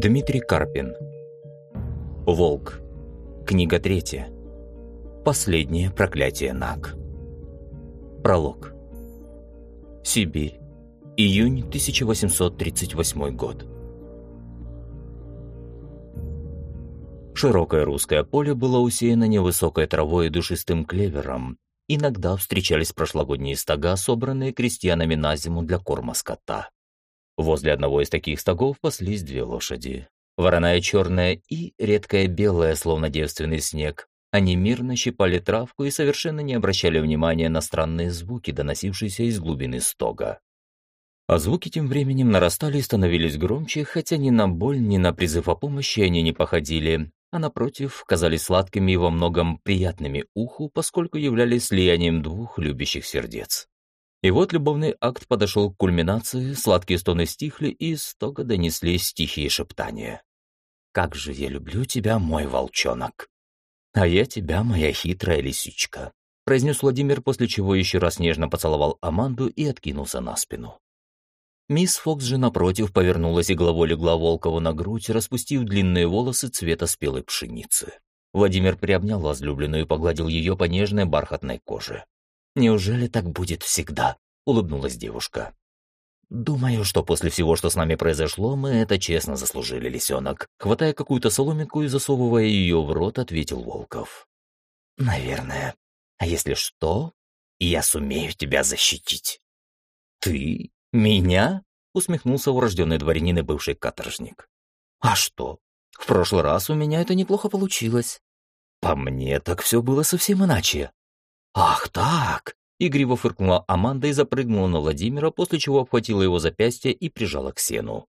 Дмитрий Карпин. Волк. Книга третья. Последнее проклятие Наг. Пролог. Сибирь. Июнь 1838 год. Широкое русское поле было усеяно невысокой травой и душистым клевером. Иногда встречались прошлогодние стога, собранные крестьянами на зиму для корма скота. Возле одного из таких стогов паслись две лошади. Вороная черная и редкая белая, словно девственный снег. Они мирно щипали травку и совершенно не обращали внимания на странные звуки, доносившиеся из глубины стога. А звуки тем временем нарастали и становились громче, хотя ни на боль, ни на призыв о помощи они не походили, а напротив, казались сладкими и во многом приятными уху, поскольку являлись слиянием двух любящих сердец. И вот любовный акт подошел к кульминации, сладкие стоны стихли, и стога донеслись тихие шептания. «Как же я люблю тебя, мой волчонок!» «А я тебя, моя хитрая лисичка», — произнес Владимир, после чего еще раз нежно поцеловал Аманду и откинулся на спину. Мисс Фокс же, напротив, повернулась и головой легла Волкову на грудь, распустив длинные волосы цвета спелой пшеницы. Владимир приобнял возлюбленную и погладил ее по нежной бархатной коже. «Неужели так будет всегда?» — улыбнулась девушка. «Думаю, что после всего, что с нами произошло, мы это честно заслужили, лисенок», хватая какую-то соломинку и засовывая ее в рот, ответил Волков. «Наверное. А если что, я сумею тебя защитить». «Ты? Меня?» — усмехнулся урожденный дворянин и бывший каторжник. «А что? В прошлый раз у меня это неплохо получилось. По мне так все было совсем иначе. «Ах так!» — игриво фыркнула Аманда и запрыгнула на Владимира, после чего обхватила его запястье и прижала к сену.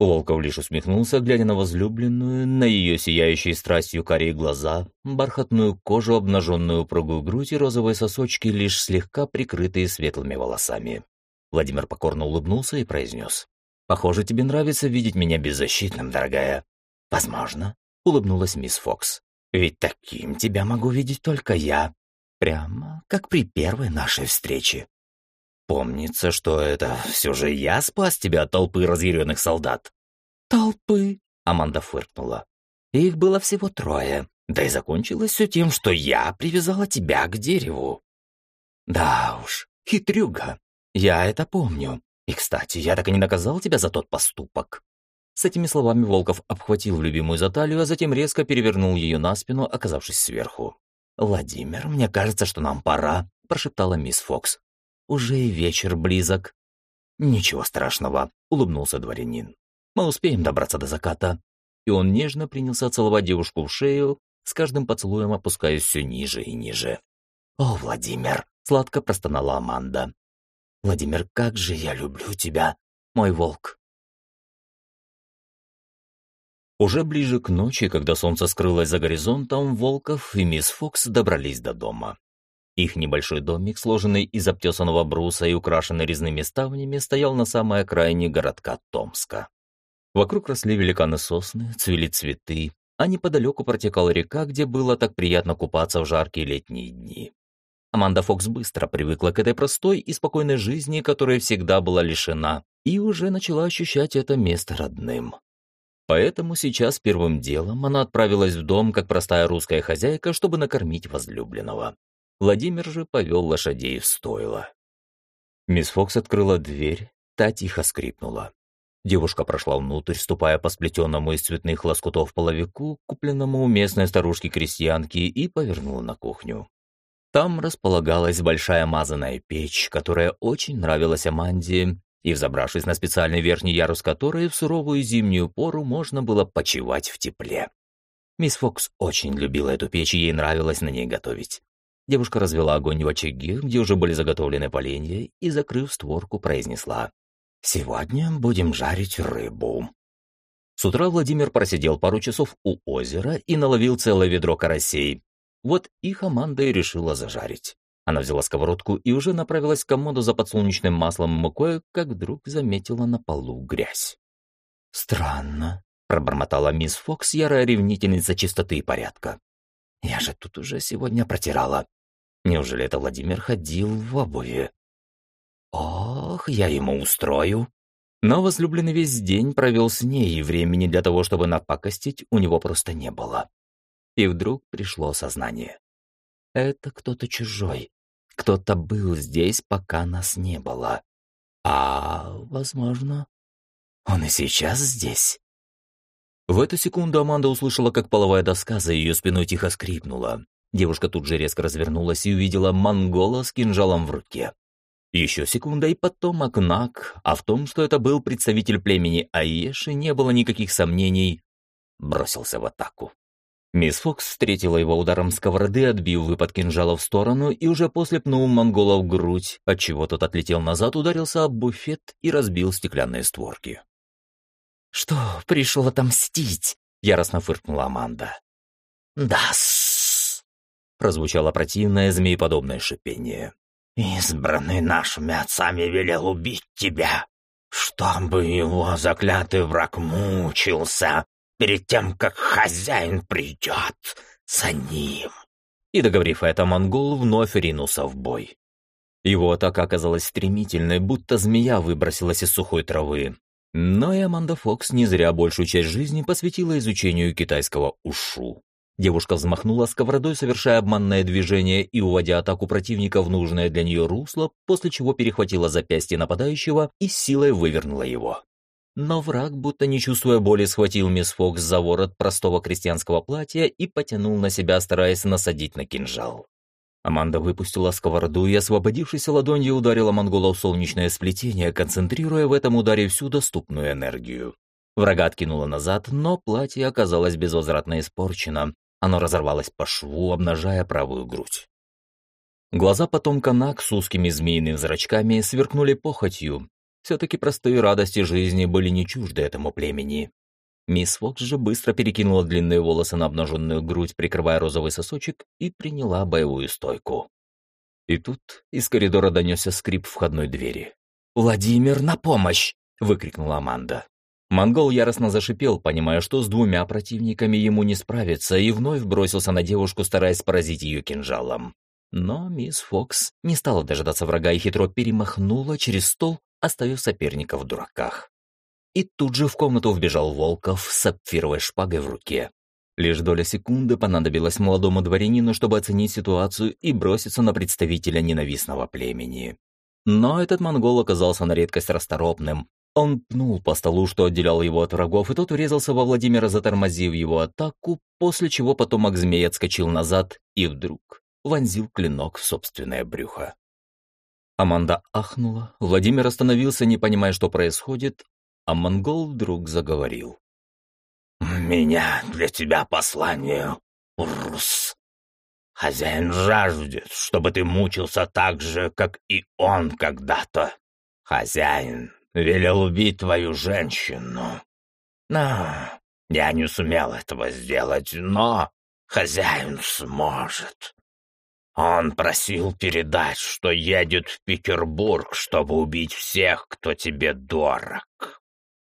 Волков лишь усмехнулся, глядя на возлюбленную, на ее сияющие страстью карие глаза, бархатную кожу, обнаженную упругую грудь и розовые сосочки, лишь слегка прикрытые светлыми волосами. Владимир покорно улыбнулся и произнес. «Похоже, тебе нравится видеть меня беззащитным, дорогая». «Возможно», — улыбнулась мисс Фокс. «Ведь таким тебя могу видеть только я. Прямо как при первой нашей встрече. Помнится, что это все же я спас тебя от толпы разъяренных солдат. Толпы? Аманда фыркнула. Их было всего трое. Да и закончилось все тем, что я привязала тебя к дереву. Да уж, хитрюга. Я это помню. И, кстати, я так и не наказал тебя за тот поступок. С этими словами Волков обхватил любимую за талию, а затем резко перевернул ее на спину, оказавшись сверху. «Владимир, мне кажется, что нам пора», — прошептала мисс Фокс. «Уже и вечер близок». «Ничего страшного», — улыбнулся дворянин. «Мы успеем добраться до заката». И он нежно принялся целовать девушку в шею, с каждым поцелуем опускаясь все ниже и ниже. «О, Владимир!» — сладко простонала Аманда. «Владимир, как же я люблю тебя, мой волк!» Уже ближе к ночи, когда солнце скрылось за горизонтом, Волков и мисс Фокс добрались до дома. Их небольшой домик, сложенный из обтесанного бруса и украшенный резными ставнями, стоял на самой окраине городка Томска. Вокруг росли великаны сосны, цвели цветы, а неподалеку протекала река, где было так приятно купаться в жаркие летние дни. Аманда Фокс быстро привыкла к этой простой и спокойной жизни, которая всегда была лишена, и уже начала ощущать это место родным. Поэтому сейчас первым делом она отправилась в дом, как простая русская хозяйка, чтобы накормить возлюбленного. Владимир же повел лошадей в стойло. Мисс Фокс открыла дверь, та тихо скрипнула. Девушка прошла внутрь, ступая по сплетенному из цветных лоскутов половику, купленному у местной старушки-крестьянки, и повернула на кухню. Там располагалась большая мазаная печь, которая очень нравилась Аманде, и, взобравшись на специальный верхний ярус которой, в суровую зимнюю пору можно было почивать в тепле. Мисс Фокс очень любила эту печь, и ей нравилось на ней готовить. Девушка развела огонь в очаге, где уже были заготовлены поленья, и, закрыв створку, произнесла «Сегодня будем жарить рыбу». С утра Владимир просидел пару часов у озера и наловил целое ведро карасей. Вот их Аманда и решила зажарить. Она взяла сковородку и уже направилась к комоду за подсолнечным маслом и мукой, как вдруг заметила на полу грязь. «Странно», — пробормотала мисс Фокс, ярая ревнительница чистоты и порядка. «Я же тут уже сегодня протирала. Неужели это Владимир ходил в обуви?» «Ох, я ему устрою!» Но возлюбленный весь день провел с ней, и времени для того, чтобы напакостить, у него просто не было. И вдруг пришло осознание. Это кто-то чужой. Кто-то был здесь, пока нас не было. А, возможно, он и сейчас здесь. В эту секунду Аманда услышала, как половая доска за ее спиной тихо скрипнула. Девушка тут же резко развернулась и увидела монгола с кинжалом в руке. Еще секунда, и потом Акнак, а в том, что это был представитель племени Аеши, не было никаких сомнений, бросился в атаку. Мисс Фокс встретила его ударом сковороды, отбив выпад кинжала в сторону и уже после пнул монгола в грудь, отчего тот отлетел назад, ударился об буфет и разбил стеклянные створки. «Что, пришел отомстить?» — яростно фыркнула Аманда. «Да-с!» — прозвучало противное змееподобное шипение. «Избранный нашими отцами велел убить тебя, чтобы его заклятый враг мучился перед тем, как хозяин придет за ним». И, договорив это, монгол вновь ринулся в бой. Его атака оказалась стремительной, будто змея выбросилась из сухой травы. Но и Аманда Фокс не зря большую часть жизни посвятила изучению китайского ушу. Девушка взмахнула сковородой, совершая обманное движение и уводя атаку противника в нужное для нее русло, после чего перехватила запястье нападающего и силой вывернула его. Но враг, будто не чувствуя боли, схватил мисс Фокс за ворот простого крестьянского платья и потянул на себя, стараясь насадить на кинжал. Аманда выпустила сковороду и, освободившись ладонью, ударила монгола в солнечное сплетение, концентрируя в этом ударе всю доступную энергию. Врага откинула назад, но платье оказалось безвозвратно испорчено. Оно разорвалось по шву, обнажая правую грудь. Глаза потомка Нак с узкими змеиными зрачками сверкнули похотью. Все-таки простые радости жизни были не чужды этому племени. Мисс Фокс же быстро перекинула длинные волосы на обнаженную грудь, прикрывая розовый сосочек, и приняла боевую стойку. И тут из коридора донесся скрип входной двери. «Владимир, на помощь!» — выкрикнула Аманда. Монгол яростно зашипел, понимая, что с двумя противниками ему не справиться, и вновь бросился на девушку, стараясь поразить ее кинжалом. Но мисс Фокс не стала дожидаться врага и хитро перемахнула через стол, оставив соперника в дураках. И тут же в комнату вбежал Волков с сапфировой шпагой в руке. Лишь доля секунды понадобилась молодому дворянину, чтобы оценить ситуацию и броситься на представителя ненавистного племени. Но этот монгол оказался на редкость расторопным. Он пнул по столу, что отделял его от врагов, и тот урезался во Владимира, затормозив его атаку, после чего потомок змеи отскочил назад и вдруг вонзил клинок в собственное брюхо. Аманда ахнула, Владимир остановился, не понимая, что происходит, а монгол вдруг заговорил. «У меня для тебя послание, Урус. Хозяин жаждет, чтобы ты мучился так же, как и он когда-то. Хозяин велел убить твою женщину. Но я не сумел этого сделать, но хозяин сможет. Он просил передать, что едет в Петербург, чтобы убить всех, кто тебе дорог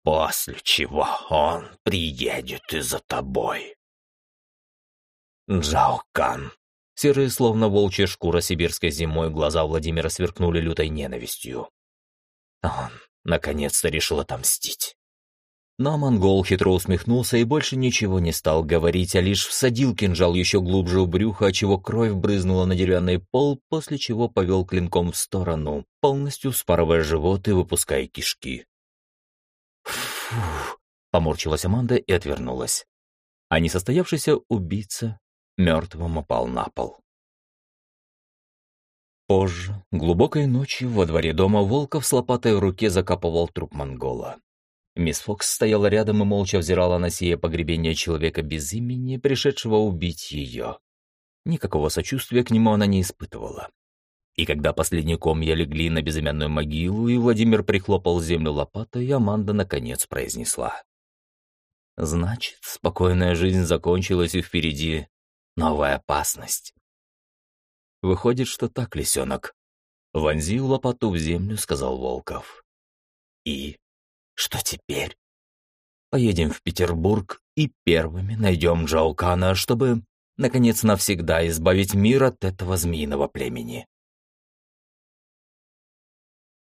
после чего он приедет и за тобой. Джаокан. Серые, словно волчья шкура сибирской зимой, глаза Владимира сверкнули лютой ненавистью. Он наконец-то решил отомстить. Но монгол хитро усмехнулся и больше ничего не стал говорить, а лишь всадил кинжал еще глубже в брюхо, отчего кровь брызнула на деревянный пол, после чего повел клинком в сторону, полностью спарывая живот и выпуская кишки. «Фу!» — поморщилась Аманда и отвернулась. А несостоявшийся убийца мертвым упал на пол. Позже, глубокой ночью, во дворе дома Волков с лопатой в руке закапывал труп монгола. Мисс Фокс стояла рядом и молча взирала на сие погребение человека без имени, пришедшего убить ее. Никакого сочувствия к нему она не испытывала. И когда последние комья легли на безымянную могилу, и Владимир прихлопал землю лопатой, Аманда наконец произнесла. «Значит, спокойная жизнь закончилась, и впереди новая опасность». «Выходит, что так, лисенок». Вонзил лопату в землю, сказал Волков. «И? Что теперь?» «Поедем в Петербург и первыми найдем Джаукана, чтобы, наконец, навсегда избавить мир от этого змеиного племени».